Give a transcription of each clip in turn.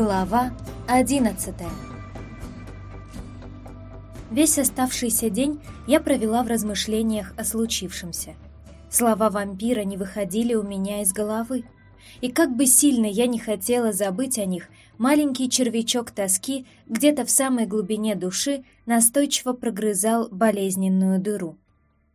Глава одиннадцатая Весь оставшийся день я провела в размышлениях о случившемся. Слова вампира не выходили у меня из головы. И как бы сильно я не хотела забыть о них, маленький червячок тоски где-то в самой глубине души настойчиво прогрызал болезненную дыру.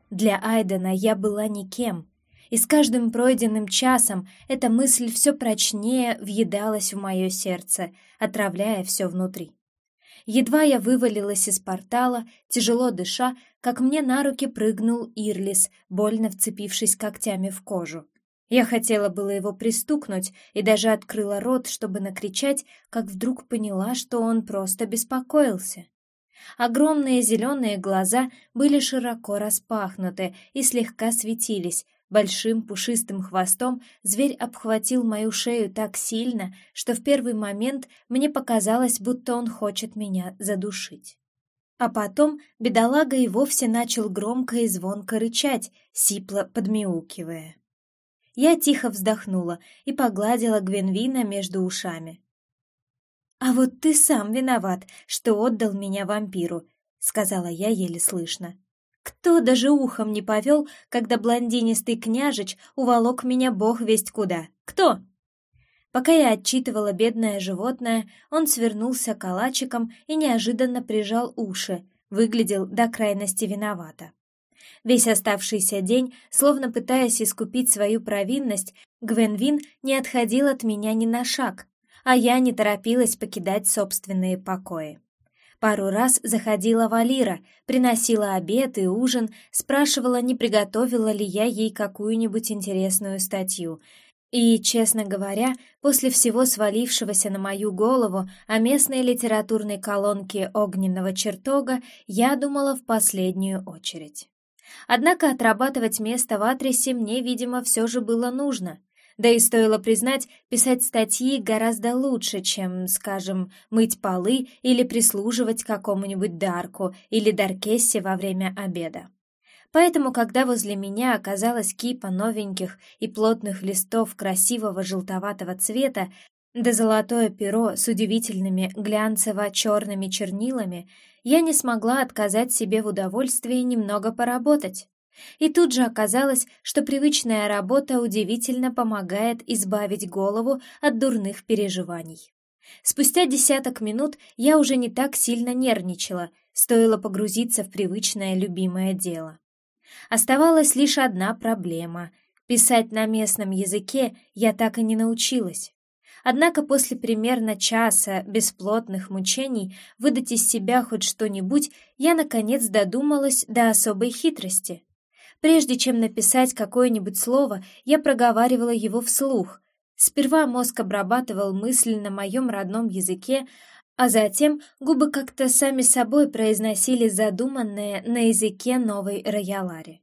Для Айдена я была никем — и с каждым пройденным часом эта мысль все прочнее въедалась в мое сердце, отравляя все внутри. Едва я вывалилась из портала, тяжело дыша, как мне на руки прыгнул Ирлис, больно вцепившись когтями в кожу. Я хотела было его пристукнуть и даже открыла рот, чтобы накричать, как вдруг поняла, что он просто беспокоился. Огромные зеленые глаза были широко распахнуты и слегка светились, Большим пушистым хвостом зверь обхватил мою шею так сильно, что в первый момент мне показалось, будто он хочет меня задушить. А потом бедолага и вовсе начал громко и звонко рычать, сипло подмяукивая. Я тихо вздохнула и погладила Гвенвина между ушами. «А вот ты сам виноват, что отдал меня вампиру», — сказала я еле слышно. Кто даже ухом не повел, когда блондинистый княжич уволок меня бог весть куда? Кто? Пока я отчитывала бедное животное, он свернулся калачиком и неожиданно прижал уши, выглядел до крайности виновато. Весь оставшийся день, словно пытаясь искупить свою провинность, Гвенвин не отходил от меня ни на шаг, а я не торопилась покидать собственные покои. Пару раз заходила Валира, приносила обед и ужин, спрашивала, не приготовила ли я ей какую-нибудь интересную статью. И, честно говоря, после всего свалившегося на мою голову о местной литературной колонке огненного чертога, я думала в последнюю очередь. Однако отрабатывать место в адресе мне, видимо, все же было нужно — да и стоило признать, писать статьи гораздо лучше, чем, скажем, мыть полы или прислуживать какому-нибудь Дарку или Даркессе во время обеда. Поэтому, когда возле меня оказалась кипа новеньких и плотных листов красивого желтоватого цвета, да золотое перо с удивительными глянцево-черными чернилами, я не смогла отказать себе в удовольствии немного поработать. И тут же оказалось, что привычная работа удивительно помогает избавить голову от дурных переживаний. Спустя десяток минут я уже не так сильно нервничала, стоило погрузиться в привычное любимое дело. Оставалась лишь одна проблема — писать на местном языке я так и не научилась. Однако после примерно часа бесплотных мучений выдать из себя хоть что-нибудь я, наконец, додумалась до особой хитрости. Прежде чем написать какое-нибудь слово, я проговаривала его вслух. Сперва мозг обрабатывал мысль на моем родном языке, а затем губы как-то сами собой произносили задуманное на языке новой роялари.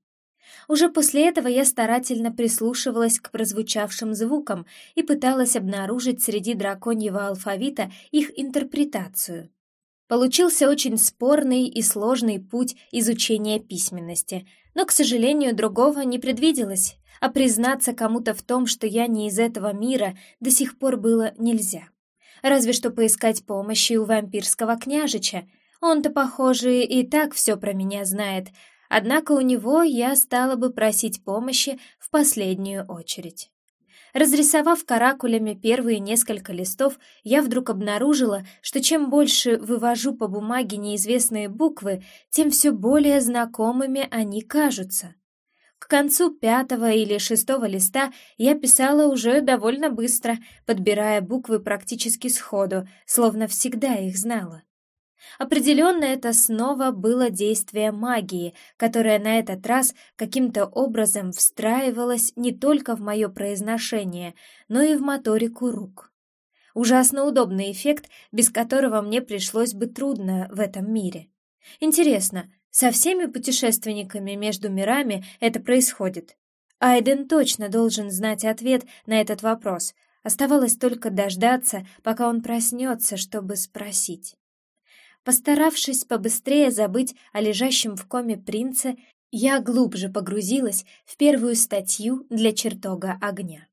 Уже после этого я старательно прислушивалась к прозвучавшим звукам и пыталась обнаружить среди драконьего алфавита их интерпретацию. Получился очень спорный и сложный путь изучения письменности, но, к сожалению, другого не предвиделось, а признаться кому-то в том, что я не из этого мира, до сих пор было нельзя. Разве что поискать помощи у вампирского княжича. Он-то, похоже, и так все про меня знает, однако у него я стала бы просить помощи в последнюю очередь. Разрисовав каракулями первые несколько листов, я вдруг обнаружила, что чем больше вывожу по бумаге неизвестные буквы, тем все более знакомыми они кажутся. К концу пятого или шестого листа я писала уже довольно быстро, подбирая буквы практически сходу, словно всегда их знала. Определенно это снова было действие магии, которое на этот раз каким-то образом встраивалось не только в мое произношение, но и в моторику рук. Ужасно удобный эффект, без которого мне пришлось бы трудно в этом мире. Интересно, со всеми путешественниками между мирами это происходит? Айден точно должен знать ответ на этот вопрос. Оставалось только дождаться, пока он проснется, чтобы спросить. Постаравшись побыстрее забыть о лежащем в коме принце, я глубже погрузилась в первую статью для чертога огня.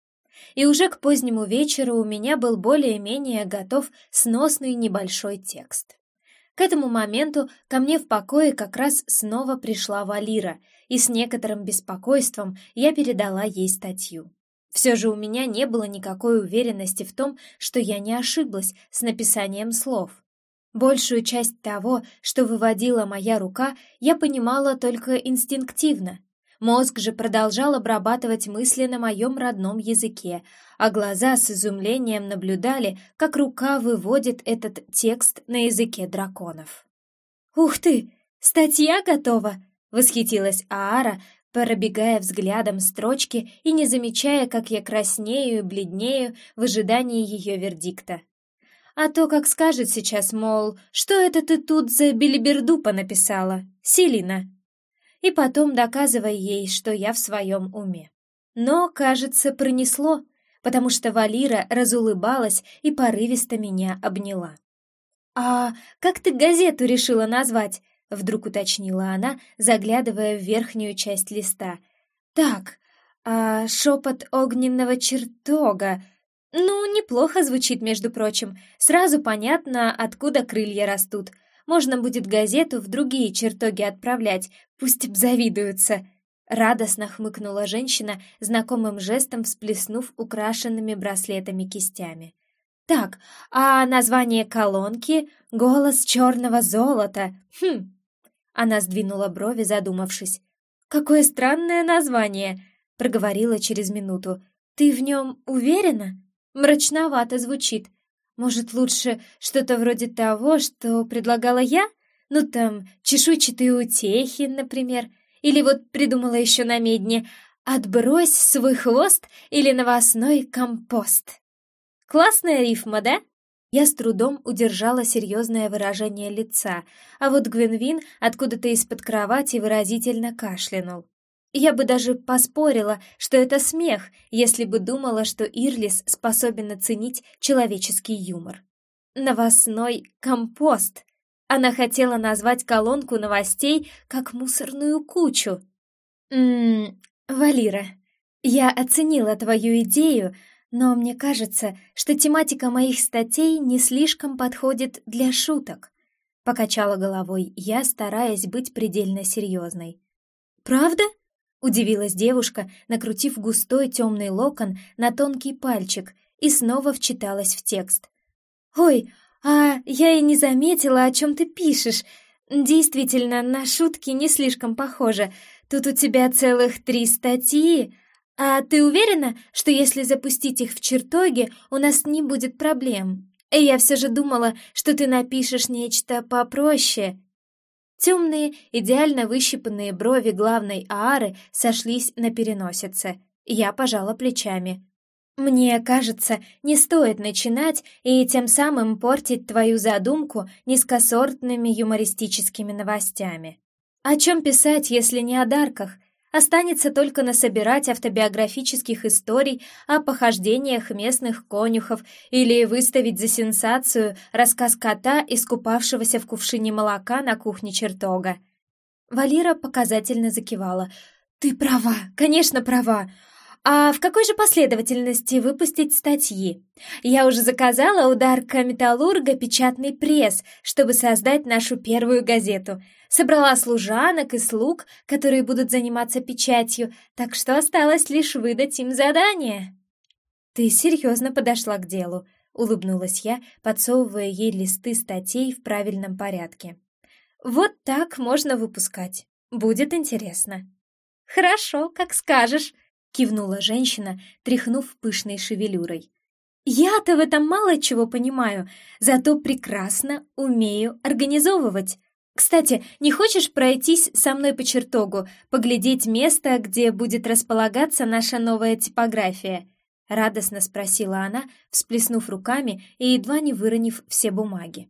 и уже к позднему вечеру у меня был более-менее готов сносный небольшой текст. К этому моменту ко мне в покое как раз снова пришла Валира, и с некоторым беспокойством я передала ей статью. Все же у меня не было никакой уверенности в том, что я не ошиблась с написанием слов. Большую часть того, что выводила моя рука, я понимала только инстинктивно. Мозг же продолжал обрабатывать мысли на моем родном языке, а глаза с изумлением наблюдали, как рука выводит этот текст на языке драконов. «Ух ты! Статья готова!» — восхитилась Аара, пробегая взглядом строчки и не замечая, как я краснею и бледнею в ожидании ее вердикта. А то, как скажет сейчас, мол, что это ты тут за билиберду понаписала, Селина? И потом доказывай ей, что я в своем уме. Но, кажется, пронесло, потому что Валира разулыбалась и порывисто меня обняла. «А как ты газету решила назвать?» — вдруг уточнила она, заглядывая в верхнюю часть листа. «Так, а шепот огненного чертога. Ну, неплохо звучит, между прочим. Сразу понятно, откуда крылья растут. Можно будет газету в другие чертоги отправлять, пусть обзавидуются». Радостно хмыкнула женщина, знакомым жестом всплеснув украшенными браслетами кистями. «Так, а название колонки — «Голос черного золота». Хм, она сдвинула брови, задумавшись. «Какое странное название!» — проговорила через минуту. «Ты в нем уверена?» «Мрачновато звучит. Может, лучше что-то вроде того, что предлагала я? Ну, там, чешуйчатые утехи, например. Или вот придумала еще на медне «Отбрось свой хвост» или «Новостной компост». Классная рифма, да? Я с трудом удержала серьезное выражение лица, а вот Гвинвин откуда-то из-под кровати выразительно кашлянул. Я бы даже поспорила, что это смех, если бы думала, что Ирлис способен оценить человеческий юмор. Новостной компост. Она хотела назвать колонку новостей как мусорную кучу. Ммм, Валира, я оценила твою идею, но мне кажется, что тематика моих статей не слишком подходит для шуток. Покачала головой я, стараясь быть предельно серьезной. «Правда?» — удивилась девушка, накрутив густой темный локон на тонкий пальчик и снова вчиталась в текст. «Ой, а я и не заметила, о чем ты пишешь. Действительно, на шутки не слишком похоже. Тут у тебя целых три статьи, «А ты уверена, что если запустить их в чертоге, у нас не будет проблем? Я все же думала, что ты напишешь нечто попроще». Темные, идеально выщипанные брови главной Аары сошлись на переносице. Я пожала плечами. «Мне кажется, не стоит начинать и тем самым портить твою задумку низкосортными юмористическими новостями. О чем писать, если не о дарках?» Останется только насобирать автобиографических историй о похождениях местных конюхов или выставить за сенсацию рассказ кота, искупавшегося в кувшине молока на кухне чертога. Валира показательно закивала. «Ты права, конечно, права. А в какой же последовательности выпустить статьи? Я уже заказала у Дарка Металлурга печатный пресс, чтобы создать нашу первую газету. Собрала служанок и слуг, которые будут заниматься печатью, так что осталось лишь выдать им задание. Ты серьезно подошла к делу, улыбнулась я, подсовывая ей листы статей в правильном порядке. Вот так можно выпускать. Будет интересно. Хорошо, как скажешь, — кивнула женщина, тряхнув пышной шевелюрой. «Я-то в этом мало чего понимаю, зато прекрасно умею организовывать. Кстати, не хочешь пройтись со мной по чертогу, поглядеть место, где будет располагаться наша новая типография?» Радостно спросила она, всплеснув руками и едва не выронив все бумаги.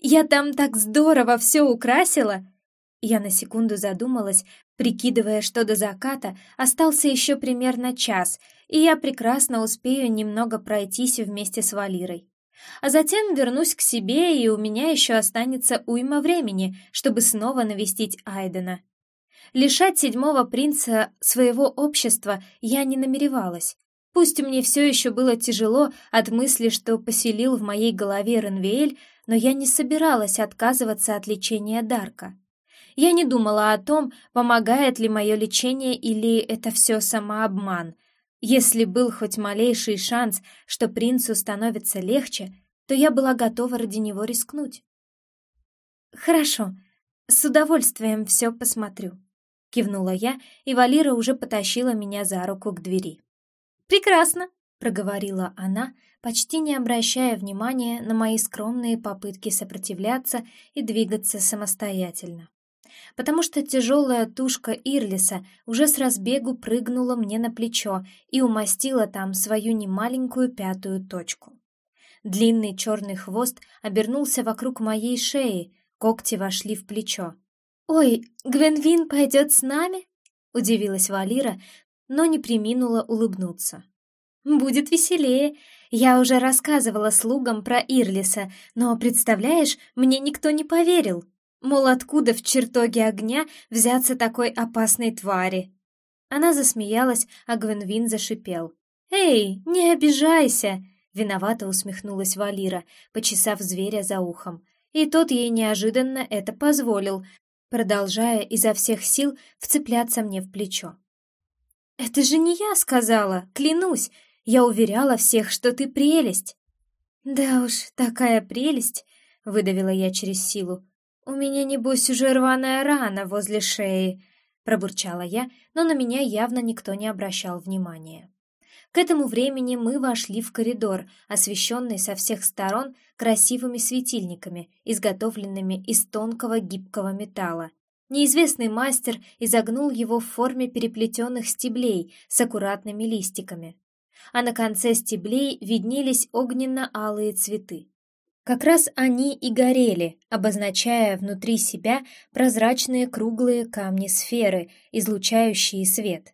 «Я там так здорово все украсила!» Я на секунду задумалась, прикидывая, что до заката остался еще примерно час, и я прекрасно успею немного пройтись вместе с Валирой. А затем вернусь к себе, и у меня еще останется уйма времени, чтобы снова навестить Айдена. Лишать седьмого принца своего общества я не намеревалась. Пусть мне все еще было тяжело от мысли, что поселил в моей голове Ренвиэль, но я не собиралась отказываться от лечения Дарка. Я не думала о том, помогает ли мое лечение или это все самообман. Если был хоть малейший шанс, что принцу становится легче, то я была готова ради него рискнуть. «Хорошо, с удовольствием все посмотрю», — кивнула я, и Валира уже потащила меня за руку к двери. «Прекрасно», — проговорила она, почти не обращая внимания на мои скромные попытки сопротивляться и двигаться самостоятельно потому что тяжелая тушка Ирлиса уже с разбегу прыгнула мне на плечо и умастила там свою немаленькую пятую точку. Длинный черный хвост обернулся вокруг моей шеи, когти вошли в плечо. «Ой, Гвенвин пойдет с нами?» — удивилась Валира, но не приминула улыбнуться. «Будет веселее. Я уже рассказывала слугам про Ирлиса, но, представляешь, мне никто не поверил». Мол, откуда в чертоге огня взяться такой опасной твари? Она засмеялась, а Гвенвин зашипел. «Эй, не обижайся!» Виновато усмехнулась Валира, почесав зверя за ухом. И тот ей неожиданно это позволил, продолжая изо всех сил вцепляться мне в плечо. «Это же не я сказала, клянусь! Я уверяла всех, что ты прелесть!» «Да уж, такая прелесть!» — выдавила я через силу. «У меня, небось, уже рваная рана возле шеи», — пробурчала я, но на меня явно никто не обращал внимания. К этому времени мы вошли в коридор, освещенный со всех сторон красивыми светильниками, изготовленными из тонкого гибкого металла. Неизвестный мастер изогнул его в форме переплетенных стеблей с аккуратными листиками. А на конце стеблей виднелись огненно-алые цветы. Как раз они и горели, обозначая внутри себя прозрачные круглые камни-сферы, излучающие свет.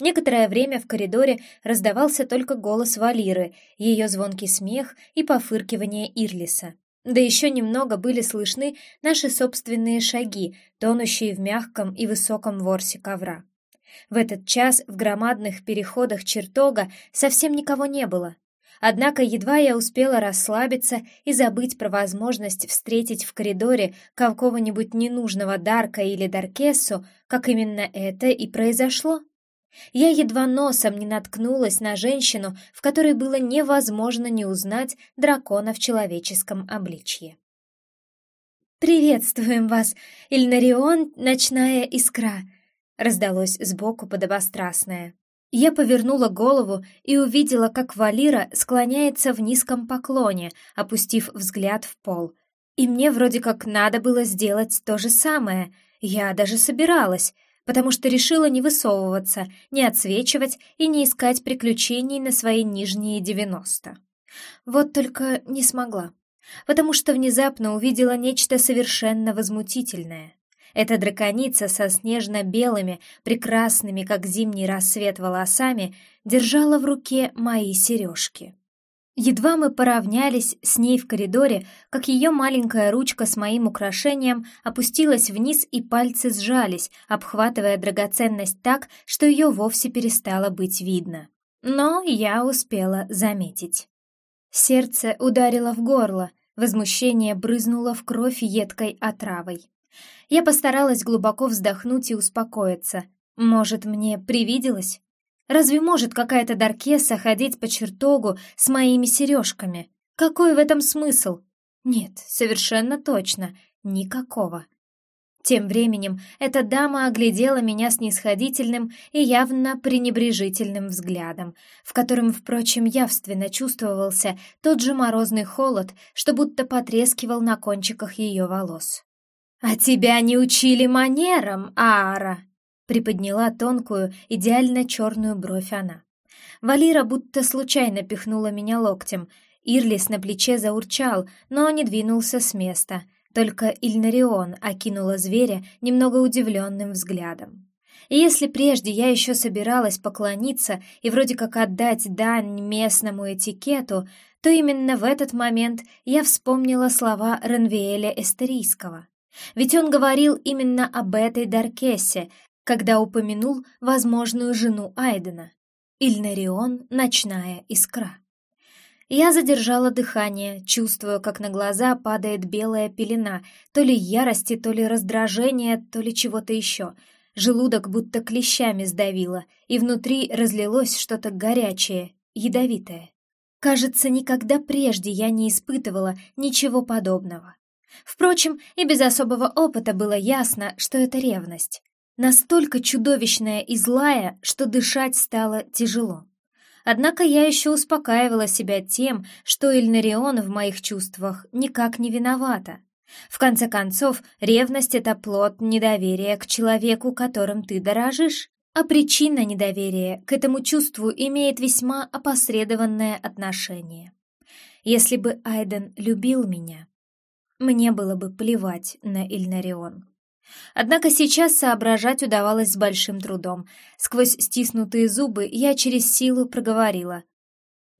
Некоторое время в коридоре раздавался только голос Валиры, ее звонкий смех и пофыркивание Ирлиса. Да еще немного были слышны наши собственные шаги, тонущие в мягком и высоком ворсе ковра. В этот час в громадных переходах чертога совсем никого не было, Однако едва я успела расслабиться и забыть про возможность встретить в коридоре какого-нибудь ненужного Дарка или Даркессу, как именно это и произошло. Я едва носом не наткнулась на женщину, в которой было невозможно не узнать дракона в человеческом обличье. «Приветствуем вас, Ильнарион, ночная искра!» раздалось сбоку подобострастное. Я повернула голову и увидела, как Валира склоняется в низком поклоне, опустив взгляд в пол. И мне вроде как надо было сделать то же самое. Я даже собиралась, потому что решила не высовываться, не отсвечивать и не искать приключений на свои нижние девяносто. Вот только не смогла, потому что внезапно увидела нечто совершенно возмутительное. Эта драконица со снежно-белыми, прекрасными, как зимний рассвет, волосами держала в руке мои сережки. Едва мы поравнялись с ней в коридоре, как ее маленькая ручка с моим украшением опустилась вниз и пальцы сжались, обхватывая драгоценность так, что ее вовсе перестало быть видно. Но я успела заметить. Сердце ударило в горло, возмущение брызнуло в кровь едкой отравой. Я постаралась глубоко вздохнуть и успокоиться. Может, мне привиделось? Разве может какая-то Даркеса ходить по чертогу с моими сережками? Какой в этом смысл? Нет, совершенно точно, никакого. Тем временем эта дама оглядела меня снисходительным и явно пренебрежительным взглядом, в котором, впрочем, явственно чувствовался тот же морозный холод, что будто потрескивал на кончиках ее волос. «А тебя не учили манерам, Аара!» приподняла тонкую, идеально черную бровь она. Валира будто случайно пихнула меня локтем. Ирлис на плече заурчал, но не двинулся с места. Только Ильнарион окинула зверя немного удивленным взглядом. И если прежде я еще собиралась поклониться и вроде как отдать дань местному этикету, то именно в этот момент я вспомнила слова Ренвиэля Эстерийского. Ведь он говорил именно об этой Даркессе, когда упомянул возможную жену Айдена. Ильнарион — ночная искра. Я задержала дыхание, чувствуя, как на глаза падает белая пелена, то ли ярости, то ли раздражения, то ли чего-то еще. Желудок будто клещами сдавило, и внутри разлилось что-то горячее, ядовитое. Кажется, никогда прежде я не испытывала ничего подобного. Впрочем, и без особого опыта было ясно, что это ревность. Настолько чудовищная и злая, что дышать стало тяжело. Однако я еще успокаивала себя тем, что Ильнарион в моих чувствах никак не виновата. В конце концов, ревность — это плод недоверия к человеку, которым ты дорожишь. А причина недоверия к этому чувству имеет весьма опосредованное отношение. Если бы Айден любил меня, мне было бы плевать на Ильнарион. Однако сейчас соображать удавалось с большим трудом. Сквозь стиснутые зубы я через силу проговорила.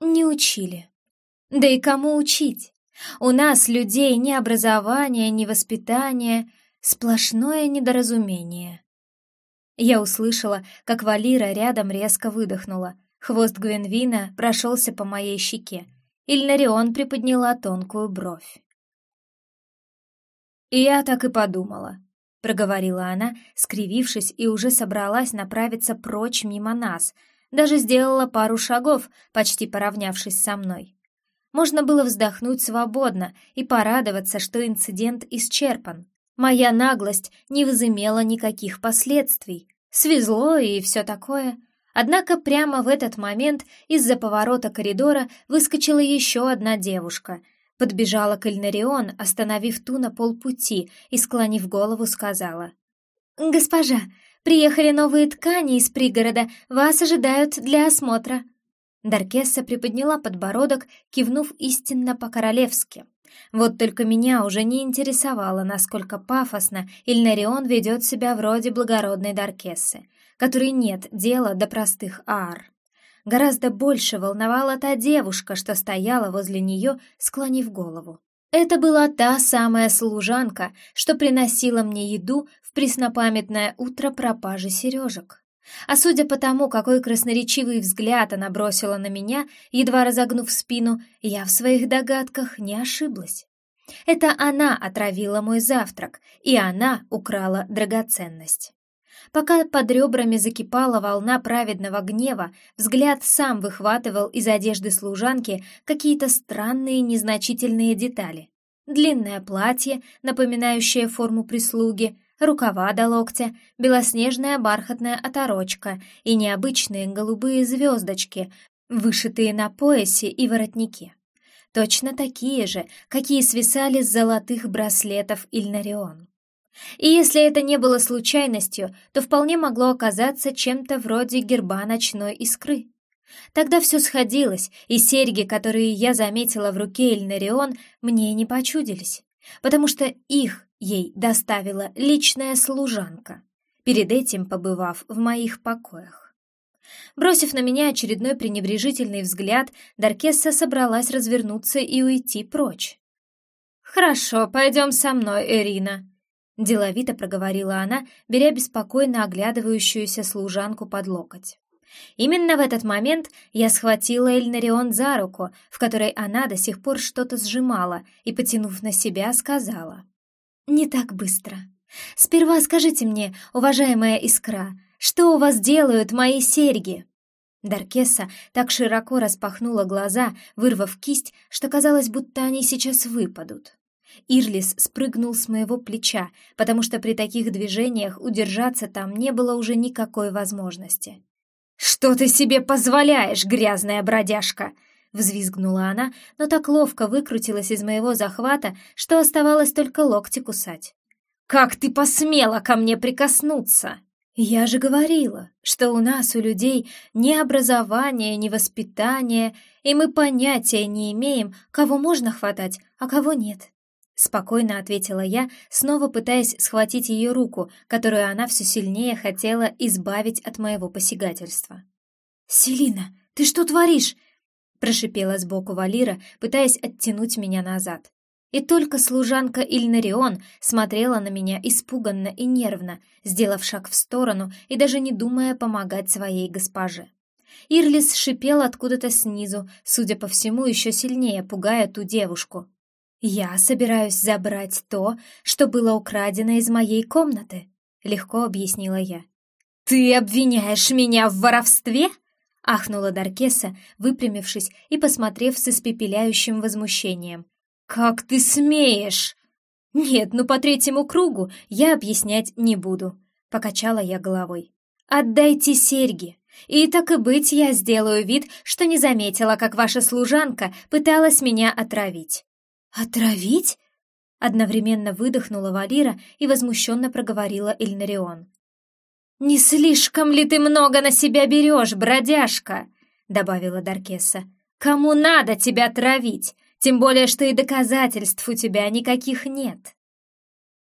«Не учили. Да и кому учить? У нас, людей, ни образования, ни воспитания, сплошное недоразумение». Я услышала, как Валира рядом резко выдохнула. Хвост Гвенвина прошелся по моей щеке. Ильнарион приподняла тонкую бровь. Я так и подумала, проговорила она, скривившись и уже собралась направиться прочь мимо нас, даже сделала пару шагов, почти поравнявшись со мной. Можно было вздохнуть свободно и порадоваться, что инцидент исчерпан. Моя наглость не возымела никаких последствий. Свезло и все такое. Однако прямо в этот момент из-за поворота коридора выскочила еще одна девушка. Подбежала к Эльнарион, остановив ту на полпути и, склонив голову, сказала. «Госпожа, приехали новые ткани из пригорода, вас ожидают для осмотра». Даркесса приподняла подбородок, кивнув истинно по-королевски. Вот только меня уже не интересовало, насколько пафосно Ильнарион ведет себя вроде благородной Даркессы, которой нет дела до простых аар. Гораздо больше волновала та девушка, что стояла возле нее, склонив голову. Это была та самая служанка, что приносила мне еду в преснопамятное утро пропажи сережек. А судя по тому, какой красноречивый взгляд она бросила на меня, едва разогнув спину, я в своих догадках не ошиблась. Это она отравила мой завтрак, и она украла драгоценность. Пока под ребрами закипала волна праведного гнева, взгляд сам выхватывал из одежды служанки какие-то странные незначительные детали. Длинное платье, напоминающее форму прислуги, рукава до локтя, белоснежная бархатная оторочка и необычные голубые звездочки, вышитые на поясе и воротнике. Точно такие же, какие свисали с золотых браслетов Ильнарион. И если это не было случайностью, то вполне могло оказаться чем-то вроде герба ночной искры. Тогда все сходилось, и серьги, которые я заметила в руке Эльнарион, мне не почудились, потому что их ей доставила личная служанка, перед этим побывав в моих покоях. Бросив на меня очередной пренебрежительный взгляд, Даркесса собралась развернуться и уйти прочь. «Хорошо, пойдем со мной, Эрина», — деловито проговорила она, беря беспокойно оглядывающуюся служанку под локоть. Именно в этот момент я схватила Эльнарион за руку, в которой она до сих пор что-то сжимала, и, потянув на себя, сказала. «Не так быстро. Сперва скажите мне, уважаемая Искра, что у вас делают мои серьги?» Даркеса так широко распахнула глаза, вырвав кисть, что казалось, будто они сейчас выпадут. Ирлис спрыгнул с моего плеча, потому что при таких движениях удержаться там не было уже никакой возможности. «Что ты себе позволяешь, грязная бродяжка?» Взвизгнула она, но так ловко выкрутилась из моего захвата, что оставалось только локти кусать. «Как ты посмела ко мне прикоснуться?» «Я же говорила, что у нас, у людей, ни образования, ни воспитания, и мы понятия не имеем, кого можно хватать, а кого нет». Спокойно ответила я, снова пытаясь схватить ее руку, которую она все сильнее хотела избавить от моего посягательства. «Селина, ты что творишь?» прошипела сбоку Валира, пытаясь оттянуть меня назад. И только служанка Ильнарион смотрела на меня испуганно и нервно, сделав шаг в сторону и даже не думая помогать своей госпоже. Ирлис шипел откуда-то снизу, судя по всему, еще сильнее пугая ту девушку. «Я собираюсь забрать то, что было украдено из моей комнаты», — легко объяснила я. «Ты обвиняешь меня в воровстве?» — ахнула Даркеса, выпрямившись и посмотрев с испепеляющим возмущением. «Как ты смеешь?» «Нет, ну по третьему кругу я объяснять не буду», — покачала я головой. «Отдайте серьги, и так и быть я сделаю вид, что не заметила, как ваша служанка пыталась меня отравить». «Отравить?» Одновременно выдохнула Валира и возмущенно проговорила Ильнарион. «Не слишком ли ты много на себя берешь, бродяжка?» добавила Даркеса. «Кому надо тебя травить? Тем более, что и доказательств у тебя никаких нет».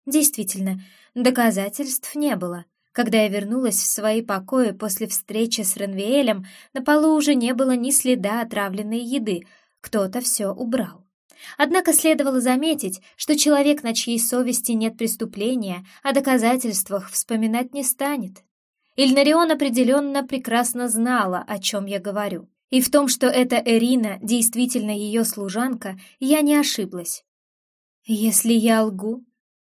Действительно, доказательств не было. Когда я вернулась в свои покои после встречи с Ренвиэлем, на полу уже не было ни следа отравленной еды, кто-то все убрал. Однако следовало заметить, что человек, на чьей совести нет преступления, о доказательствах вспоминать не станет. Ильнарион определенно прекрасно знала, о чем я говорю. И в том, что эта Эрина действительно ее служанка, я не ошиблась. Если я лгу,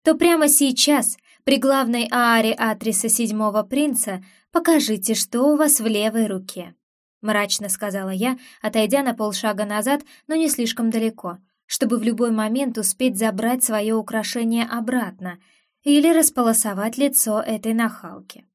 то прямо сейчас, при главной ааре Атриса Седьмого Принца, покажите, что у вас в левой руке. Мрачно сказала я, отойдя на полшага назад, но не слишком далеко — чтобы в любой момент успеть забрать свое украшение обратно или располосовать лицо этой нахалки.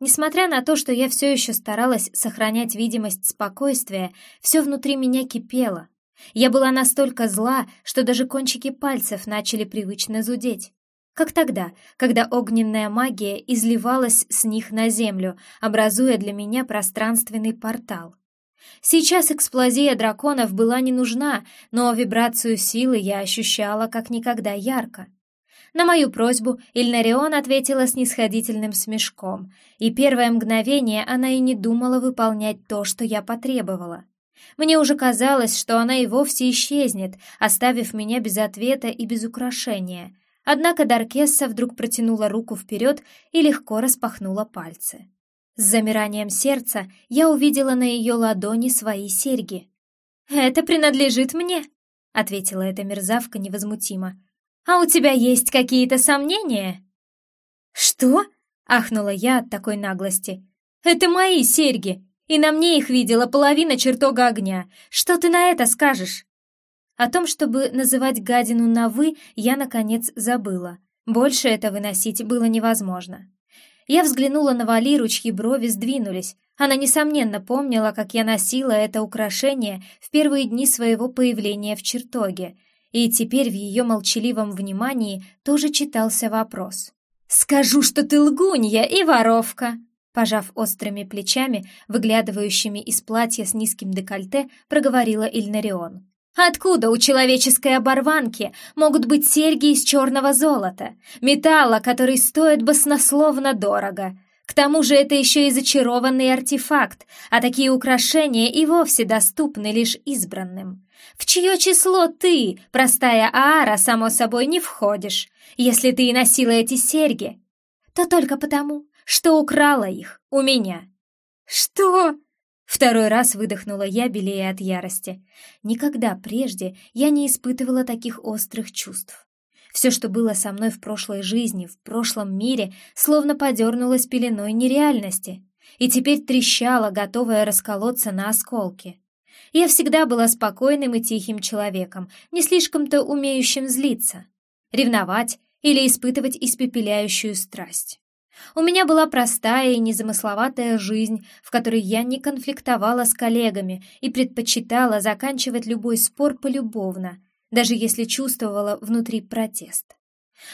Несмотря на то, что я все еще старалась сохранять видимость спокойствия, все внутри меня кипело. Я была настолько зла, что даже кончики пальцев начали привычно зудеть. Как тогда, когда огненная магия изливалась с них на землю, образуя для меня пространственный портал. Сейчас эксплозия драконов была не нужна, но вибрацию силы я ощущала как никогда ярко. На мою просьбу Ильнарион ответила снисходительным смешком, и первое мгновение она и не думала выполнять то, что я потребовала. Мне уже казалось, что она и вовсе исчезнет, оставив меня без ответа и без украшения. Однако Даркесса вдруг протянула руку вперед и легко распахнула пальцы. С замиранием сердца я увидела на ее ладони свои серьги. «Это принадлежит мне», — ответила эта мерзавка невозмутимо. «А у тебя есть какие-то сомнения?» «Что?» — ахнула я от такой наглости. «Это мои серьги, и на мне их видела половина чертога огня. Что ты на это скажешь?» О том, чтобы называть гадину на «вы», я, наконец, забыла. Больше это выносить было невозможно. Я взглянула на Валиру, чьи брови сдвинулись. Она, несомненно, помнила, как я носила это украшение в первые дни своего появления в чертоге, и теперь в ее молчаливом внимании тоже читался вопрос. «Скажу, что ты лгунья и воровка!» Пожав острыми плечами, выглядывающими из платья с низким декольте, проговорила Ильнарион. Откуда у человеческой оборванки могут быть серьги из черного золота, металла, который стоит баснословно дорого? К тому же это еще и зачарованный артефакт, а такие украшения и вовсе доступны лишь избранным. В чье число ты, простая Аара, само собой, не входишь? Если ты и носила эти серьги, то только потому, что украла их у меня. «Что?» Второй раз выдохнула я, белее от ярости. Никогда прежде я не испытывала таких острых чувств. Все, что было со мной в прошлой жизни, в прошлом мире, словно подернулось пеленой нереальности, и теперь трещало, готовое расколоться на осколки. Я всегда была спокойным и тихим человеком, не слишком-то умеющим злиться, ревновать или испытывать испепеляющую страсть. У меня была простая и незамысловатая жизнь, в которой я не конфликтовала с коллегами и предпочитала заканчивать любой спор полюбовно, даже если чувствовала внутри протест.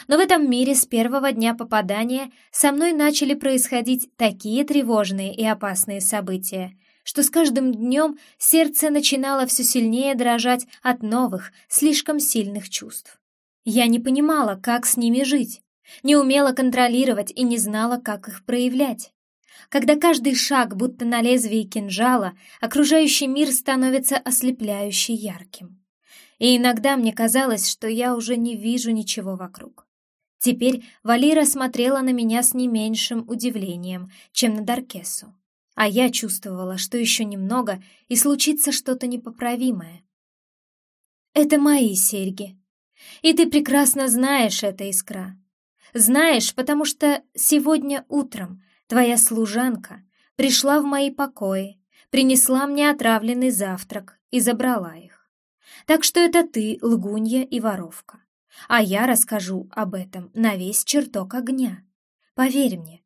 Но в этом мире с первого дня попадания со мной начали происходить такие тревожные и опасные события, что с каждым днем сердце начинало все сильнее дрожать от новых, слишком сильных чувств. Я не понимала, как с ними жить, не умела контролировать и не знала, как их проявлять. Когда каждый шаг будто на лезвии кинжала, окружающий мир становится ослепляюще ярким. И иногда мне казалось, что я уже не вижу ничего вокруг. Теперь Валира смотрела на меня с не меньшим удивлением, чем на Даркесу. а я чувствовала, что еще немного, и случится что-то непоправимое. «Это мои серьги. И ты прекрасно знаешь это, Искра. Знаешь, потому что сегодня утром твоя служанка пришла в мои покои, принесла мне отравленный завтрак и забрала их. Так что это ты, лгунья и воровка. А я расскажу об этом на весь чертог огня. Поверь мне,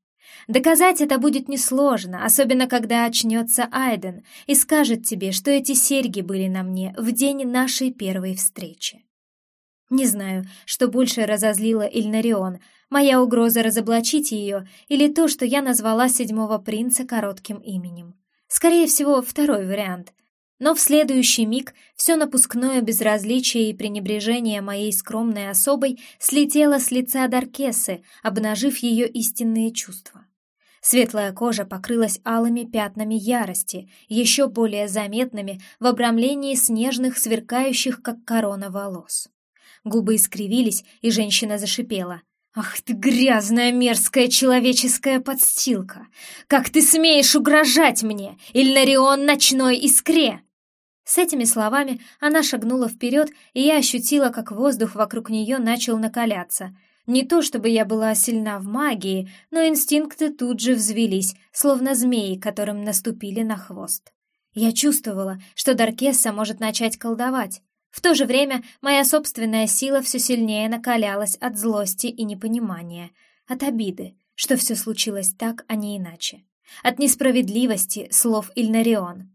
доказать это будет несложно, особенно когда очнется Айден и скажет тебе, что эти серьги были на мне в день нашей первой встречи. Не знаю, что больше разозлило Ильнарион, моя угроза разоблачить ее или то, что я назвала седьмого принца коротким именем. Скорее всего, второй вариант. Но в следующий миг все напускное безразличие и пренебрежение моей скромной особой слетело с лица Даркессы, обнажив ее истинные чувства. Светлая кожа покрылась алыми пятнами ярости, еще более заметными в обрамлении снежных, сверкающих, как корона волос. Губы искривились, и женщина зашипела. «Ах ты грязная мерзкая человеческая подстилка! Как ты смеешь угрожать мне, Ильнарион ночной искре!» С этими словами она шагнула вперед, и я ощутила, как воздух вокруг нее начал накаляться. Не то чтобы я была сильна в магии, но инстинкты тут же взвелись, словно змеи, которым наступили на хвост. Я чувствовала, что Даркесса может начать колдовать. В то же время моя собственная сила все сильнее накалялась от злости и непонимания, от обиды, что все случилось так, а не иначе, от несправедливости слов Ильнарион.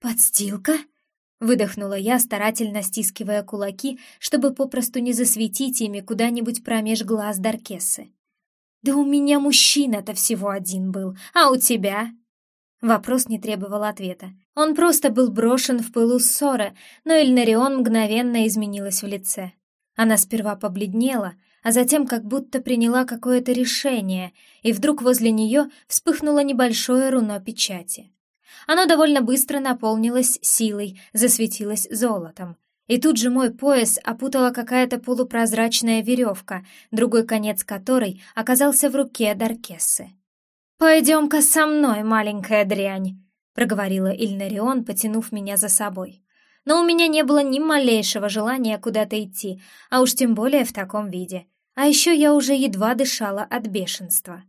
«Подстилка?» — выдохнула я, старательно стискивая кулаки, чтобы попросту не засветить ими куда-нибудь промеж глаз Даркессы. «Да у меня мужчина-то всего один был, а у тебя?» Вопрос не требовал ответа. Он просто был брошен в пылу ссоры, но Ильнарион мгновенно изменилась в лице. Она сперва побледнела, а затем как будто приняла какое-то решение, и вдруг возле нее вспыхнуло небольшое руно печати. Оно довольно быстро наполнилось силой, засветилось золотом. И тут же мой пояс опутала какая-то полупрозрачная веревка, другой конец которой оказался в руке Даркессы. «Пойдем-ка со мной, маленькая дрянь», — проговорила Ильнарион, потянув меня за собой. Но у меня не было ни малейшего желания куда-то идти, а уж тем более в таком виде. А еще я уже едва дышала от бешенства.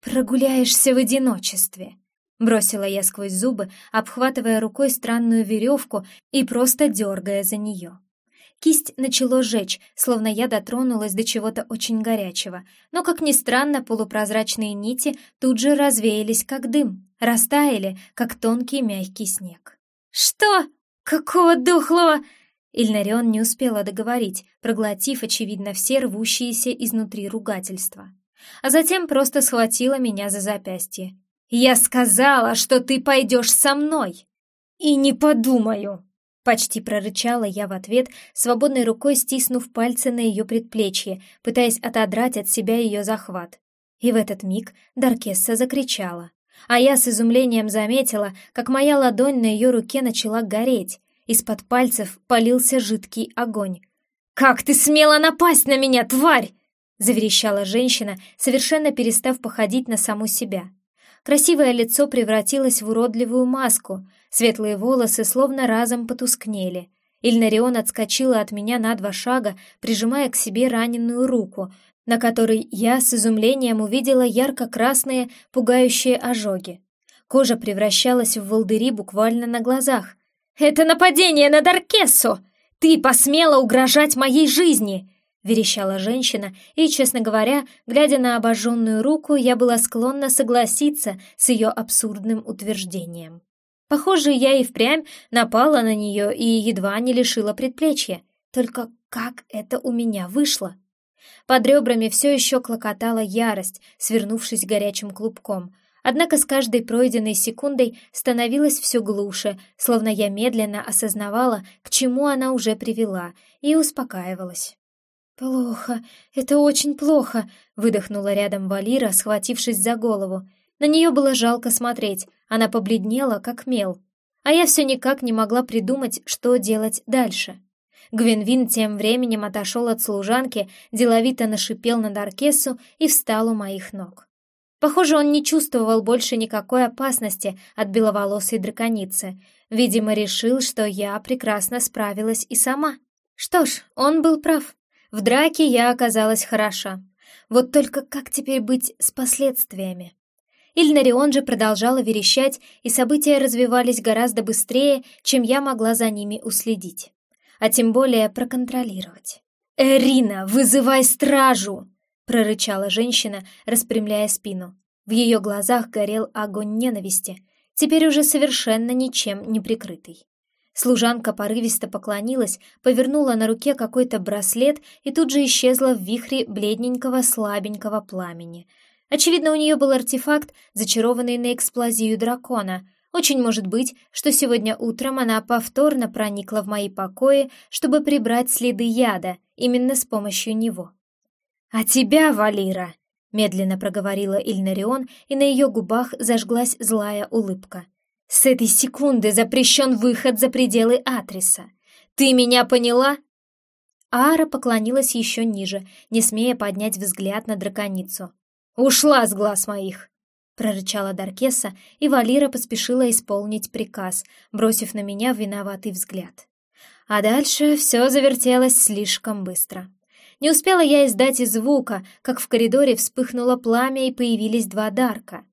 «Прогуляешься в одиночестве», — бросила я сквозь зубы, обхватывая рукой странную веревку и просто дергая за нее. Кисть начало жечь, словно я дотронулась до чего-то очень горячего, но, как ни странно, полупрозрачные нити тут же развеялись, как дым, растаяли, как тонкий мягкий снег. «Что? Какого духлого?» Ильнарион не успела договорить, проглотив, очевидно, все рвущиеся изнутри ругательства. А затем просто схватила меня за запястье. «Я сказала, что ты пойдешь со мной!» «И не подумаю!» Почти прорычала я в ответ, свободной рукой стиснув пальцы на ее предплечье, пытаясь отодрать от себя ее захват. И в этот миг Даркесса закричала. А я с изумлением заметила, как моя ладонь на ее руке начала гореть. Из-под пальцев полился жидкий огонь. «Как ты смела напасть на меня, тварь!» заверещала женщина, совершенно перестав походить на саму себя. Красивое лицо превратилось в уродливую маску, светлые волосы словно разом потускнели. Ильнарион отскочила от меня на два шага, прижимая к себе раненую руку, на которой я с изумлением увидела ярко-красные, пугающие ожоги. Кожа превращалась в волдыри буквально на глазах. «Это нападение на Даркессу! Ты посмела угрожать моей жизни!» — верещала женщина, и, честно говоря, глядя на обожженную руку, я была склонна согласиться с ее абсурдным утверждением. Похоже, я и впрямь напала на нее и едва не лишила предплечья. Только как это у меня вышло? Под ребрами все еще клокотала ярость, свернувшись горячим клубком. Однако с каждой пройденной секундой становилось все глуше, словно я медленно осознавала, к чему она уже привела, и успокаивалась. «Плохо, это очень плохо», — выдохнула рядом Валира, схватившись за голову. На нее было жалко смотреть, она побледнела, как мел. А я все никак не могла придумать, что делать дальше. Гвинвин тем временем отошел от служанки, деловито нашипел на Даркессу и встал у моих ног. Похоже, он не чувствовал больше никакой опасности от беловолосой драконицы. Видимо, решил, что я прекрасно справилась и сама. Что ж, он был прав. В драке я оказалась хороша. Вот только как теперь быть с последствиями? Ильнарион же продолжала верещать, и события развивались гораздо быстрее, чем я могла за ними уследить. А тем более проконтролировать. «Эрина, вызывай стражу!» — прорычала женщина, распрямляя спину. В ее глазах горел огонь ненависти, теперь уже совершенно ничем не прикрытый. Служанка порывисто поклонилась, повернула на руке какой-то браслет и тут же исчезла в вихре бледненького слабенького пламени. Очевидно, у нее был артефакт, зачарованный на эксплозию дракона. Очень может быть, что сегодня утром она повторно проникла в мои покои, чтобы прибрать следы яда, именно с помощью него. «А тебя, Валира!» — медленно проговорила Ильнарион, и на ее губах зажглась злая улыбка. «С этой секунды запрещен выход за пределы Атриса. Ты меня поняла?» Ара поклонилась еще ниже, не смея поднять взгляд на драконицу. «Ушла с глаз моих!» — прорычала Даркеса, и Валира поспешила исполнить приказ, бросив на меня виноватый взгляд. А дальше все завертелось слишком быстро. Не успела я издать и звука, как в коридоре вспыхнуло пламя и появились два Дарка.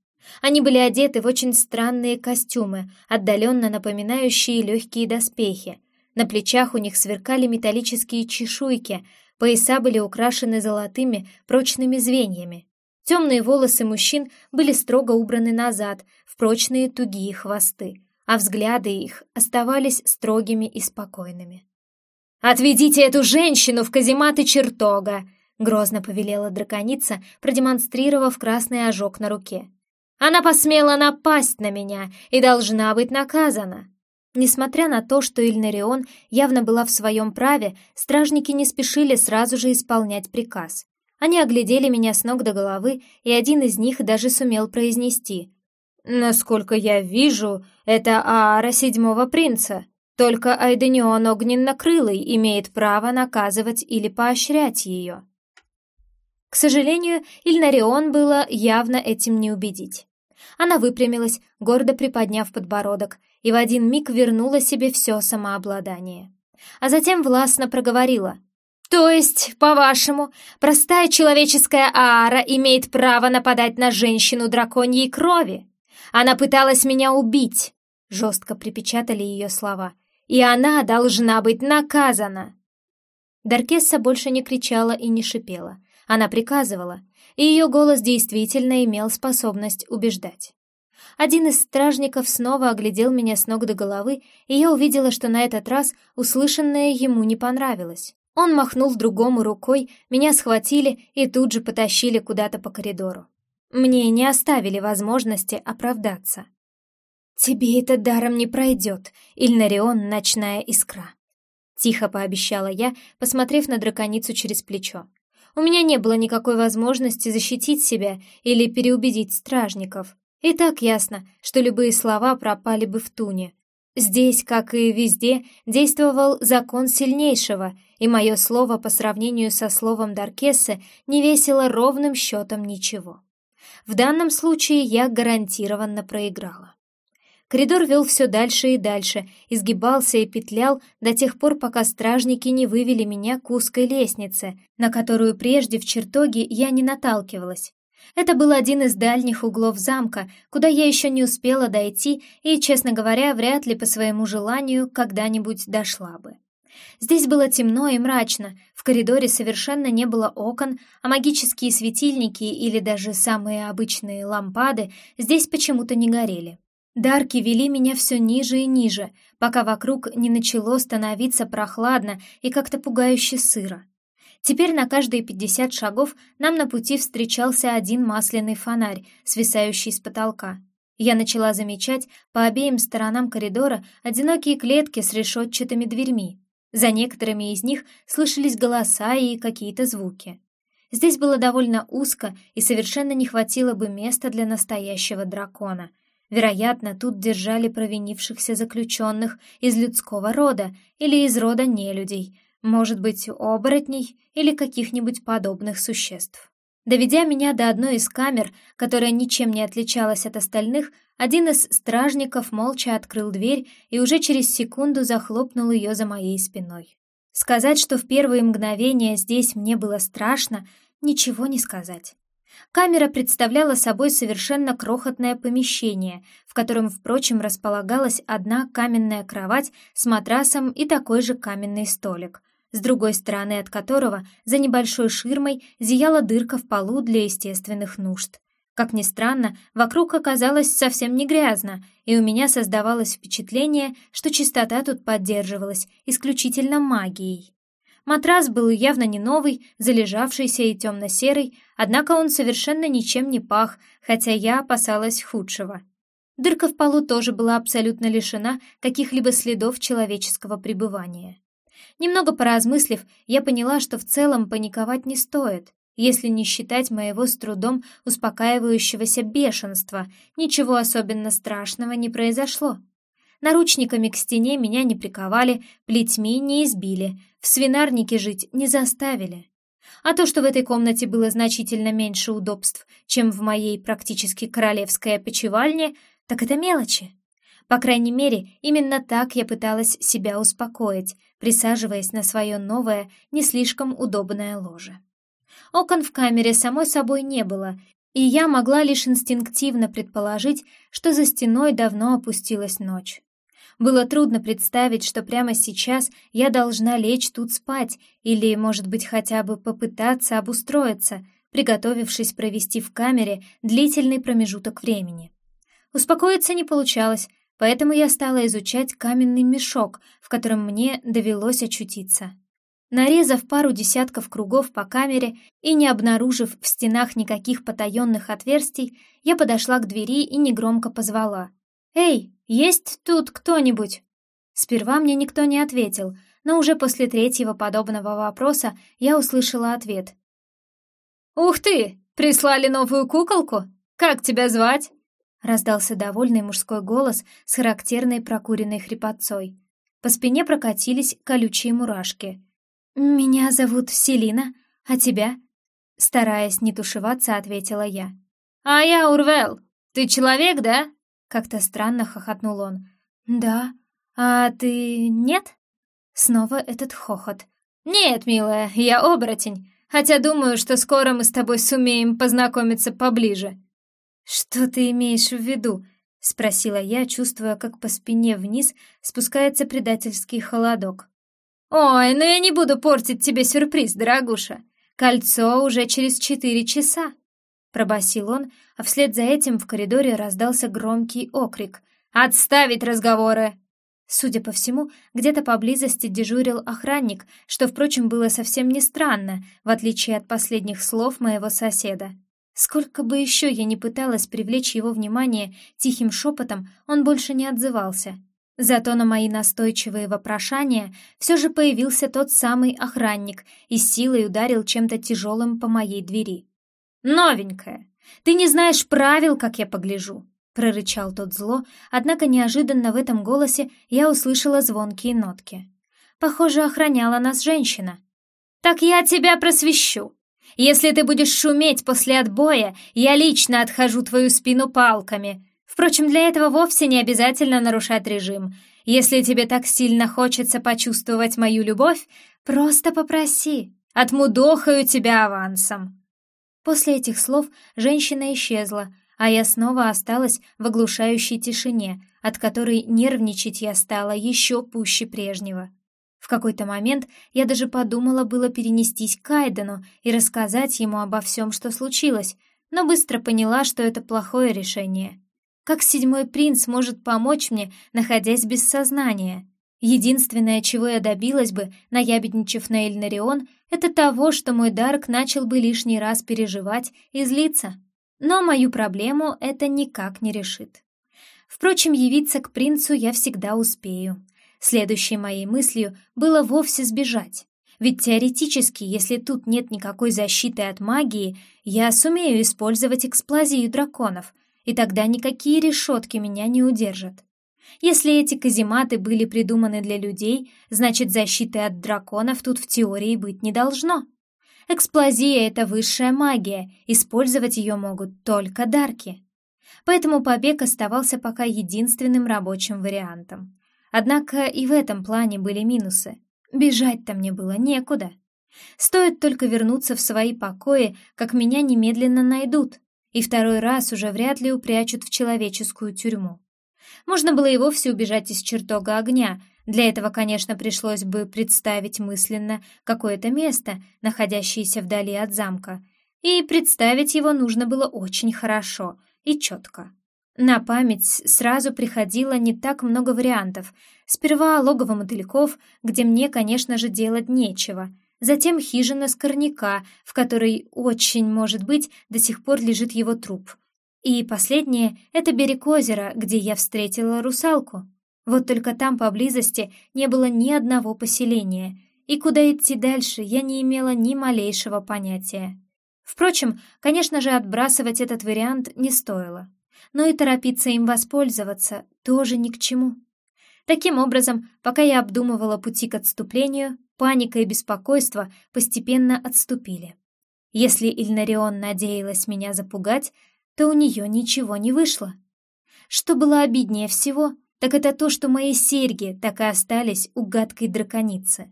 Они были одеты в очень странные костюмы, отдаленно напоминающие легкие доспехи. На плечах у них сверкали металлические чешуйки, пояса были украшены золотыми прочными звеньями. Темные волосы мужчин были строго убраны назад, в прочные тугие хвосты, а взгляды их оставались строгими и спокойными. «Отведите эту женщину в казематы чертога!» — грозно повелела драконица, продемонстрировав красный ожог на руке. «Она посмела напасть на меня и должна быть наказана!» Несмотря на то, что Ильнарион явно была в своем праве, стражники не спешили сразу же исполнять приказ. Они оглядели меня с ног до головы, и один из них даже сумел произнести. «Насколько я вижу, это Аара Седьмого Принца!» Только Айденион Огненно-Крылый имеет право наказывать или поощрять ее. К сожалению, Ильнарион было явно этим не убедить. Она выпрямилась, гордо приподняв подбородок, и в один миг вернула себе все самообладание. А затем властно проговорила. «То есть, по-вашему, простая человеческая аара имеет право нападать на женщину драконьей крови? Она пыталась меня убить!» Жестко припечатали ее слова и она должна быть наказана!» Даркесса больше не кричала и не шипела. Она приказывала, и ее голос действительно имел способность убеждать. Один из стражников снова оглядел меня с ног до головы, и я увидела, что на этот раз услышанное ему не понравилось. Он махнул другому рукой, меня схватили и тут же потащили куда-то по коридору. Мне не оставили возможности оправдаться. «Тебе это даром не пройдет, Ильнарион — ночная искра», — тихо пообещала я, посмотрев на драконицу через плечо. У меня не было никакой возможности защитить себя или переубедить стражников. И так ясно, что любые слова пропали бы в туне. Здесь, как и везде, действовал закон сильнейшего, и мое слово по сравнению со словом Даркессы не весило ровным счетом ничего. В данном случае я гарантированно проиграла. Коридор вел все дальше и дальше, изгибался и петлял до тех пор, пока стражники не вывели меня к узкой лестнице, на которую прежде в чертоге я не наталкивалась. Это был один из дальних углов замка, куда я еще не успела дойти и, честно говоря, вряд ли по своему желанию когда-нибудь дошла бы. Здесь было темно и мрачно, в коридоре совершенно не было окон, а магические светильники или даже самые обычные лампады здесь почему-то не горели. Дарки вели меня все ниже и ниже, пока вокруг не начало становиться прохладно и как-то пугающе сыро. Теперь на каждые пятьдесят шагов нам на пути встречался один масляный фонарь, свисающий с потолка. Я начала замечать по обеим сторонам коридора одинокие клетки с решетчатыми дверьми. За некоторыми из них слышались голоса и какие-то звуки. Здесь было довольно узко и совершенно не хватило бы места для настоящего дракона — Вероятно, тут держали провинившихся заключенных из людского рода или из рода нелюдей, может быть, оборотней или каких-нибудь подобных существ. Доведя меня до одной из камер, которая ничем не отличалась от остальных, один из стражников молча открыл дверь и уже через секунду захлопнул ее за моей спиной. Сказать, что в первые мгновения здесь мне было страшно, ничего не сказать. Камера представляла собой совершенно крохотное помещение, в котором, впрочем, располагалась одна каменная кровать с матрасом и такой же каменный столик, с другой стороны от которого за небольшой ширмой зияла дырка в полу для естественных нужд. Как ни странно, вокруг оказалось совсем не грязно, и у меня создавалось впечатление, что чистота тут поддерживалась исключительно магией. Матрас был явно не новый, залежавшийся и темно-серый, однако он совершенно ничем не пах, хотя я опасалась худшего. Дырка в полу тоже была абсолютно лишена каких-либо следов человеческого пребывания. Немного поразмыслив, я поняла, что в целом паниковать не стоит. Если не считать моего с трудом успокаивающегося бешенства, ничего особенно страшного не произошло. Наручниками к стене меня не приковали, плетьми не избили, в свинарнике жить не заставили. А то, что в этой комнате было значительно меньше удобств, чем в моей практически королевской опочивальне, так это мелочи. По крайней мере, именно так я пыталась себя успокоить, присаживаясь на свое новое, не слишком удобное ложе. Окон в камере, самой собой, не было, и я могла лишь инстинктивно предположить, что за стеной давно опустилась ночь. Было трудно представить, что прямо сейчас я должна лечь тут спать или, может быть, хотя бы попытаться обустроиться, приготовившись провести в камере длительный промежуток времени. Успокоиться не получалось, поэтому я стала изучать каменный мешок, в котором мне довелось очутиться. Нарезав пару десятков кругов по камере и не обнаружив в стенах никаких потаенных отверстий, я подошла к двери и негромко позвала. «Эй, есть тут кто-нибудь?» Сперва мне никто не ответил, но уже после третьего подобного вопроса я услышала ответ. «Ух ты! Прислали новую куколку? Как тебя звать?» Раздался довольный мужской голос с характерной прокуренной хрипотцой. По спине прокатились колючие мурашки. «Меня зовут Селина, а тебя?» Стараясь не тушеваться, ответила я. «А я Урвел. Ты человек, да?» Как-то странно хохотнул он. «Да. А ты нет?» Снова этот хохот. «Нет, милая, я оборотень, хотя думаю, что скоро мы с тобой сумеем познакомиться поближе». «Что ты имеешь в виду?» — спросила я, чувствуя, как по спине вниз спускается предательский холодок. «Ой, ну я не буду портить тебе сюрприз, дорогуша. Кольцо уже через четыре часа», — пробасил он, а вслед за этим в коридоре раздался громкий окрик. «Отставить разговоры!» Судя по всему, где-то поблизости дежурил охранник, что, впрочем, было совсем не странно, в отличие от последних слов моего соседа. Сколько бы еще я ни пыталась привлечь его внимание тихим шепотом, он больше не отзывался. Зато на мои настойчивые вопрошания все же появился тот самый охранник и силой ударил чем-то тяжелым по моей двери. «Новенькая! Ты не знаешь правил, как я погляжу!» — прорычал тот зло, однако неожиданно в этом голосе я услышала звонкие нотки. Похоже, охраняла нас женщина. «Так я тебя просвещу!» Если ты будешь шуметь после отбоя, я лично отхожу твою спину палками. Впрочем, для этого вовсе не обязательно нарушать режим. Если тебе так сильно хочется почувствовать мою любовь, просто попроси. Отмудохаю тебя авансом». После этих слов женщина исчезла, а я снова осталась в оглушающей тишине, от которой нервничать я стала еще пуще прежнего. В какой-то момент я даже подумала было перенестись к Кайдену и рассказать ему обо всем, что случилось, но быстро поняла, что это плохое решение. Как седьмой принц может помочь мне, находясь без сознания? Единственное, чего я добилась бы, наябедничав на Эльнарион, это того, что мой Дарк начал бы лишний раз переживать и злиться. Но мою проблему это никак не решит. Впрочем, явиться к принцу я всегда успею. Следующей моей мыслью было вовсе сбежать. Ведь теоретически, если тут нет никакой защиты от магии, я сумею использовать эксплозию драконов, и тогда никакие решетки меня не удержат. Если эти казематы были придуманы для людей, значит защиты от драконов тут в теории быть не должно. Эксплозия — это высшая магия, использовать ее могут только дарки. Поэтому побег оставался пока единственным рабочим вариантом. Однако и в этом плане были минусы. Бежать-то мне было некуда. Стоит только вернуться в свои покои, как меня немедленно найдут, и второй раз уже вряд ли упрячут в человеческую тюрьму. Можно было и вовсе убежать из чертога огня. Для этого, конечно, пришлось бы представить мысленно какое-то место, находящееся вдали от замка. И представить его нужно было очень хорошо и четко. На память сразу приходило не так много вариантов. Сперва логово мотыльков, где мне, конечно же, делать нечего. Затем хижина скорняка, в которой, очень, может быть, до сих пор лежит его труп. И последнее — это берег озера, где я встретила русалку. Вот только там поблизости не было ни одного поселения, и куда идти дальше я не имела ни малейшего понятия. Впрочем, конечно же, отбрасывать этот вариант не стоило. Но и торопиться им воспользоваться тоже ни к чему. Таким образом, пока я обдумывала пути к отступлению, паника и беспокойство постепенно отступили. Если Ильнарион надеялась меня запугать, то у нее ничего не вышло. Что было обиднее всего, так это то, что мои серьги так и остались у гадкой драконицы.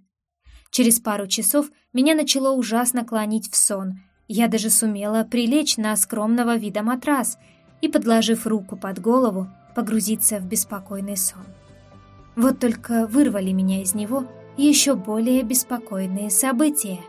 Через пару часов меня начало ужасно клонить в сон. Я даже сумела прилечь на скромного вида матрас и, подложив руку под голову, погрузиться в беспокойный сон. Вот только вырвали меня из него еще более беспокойные события.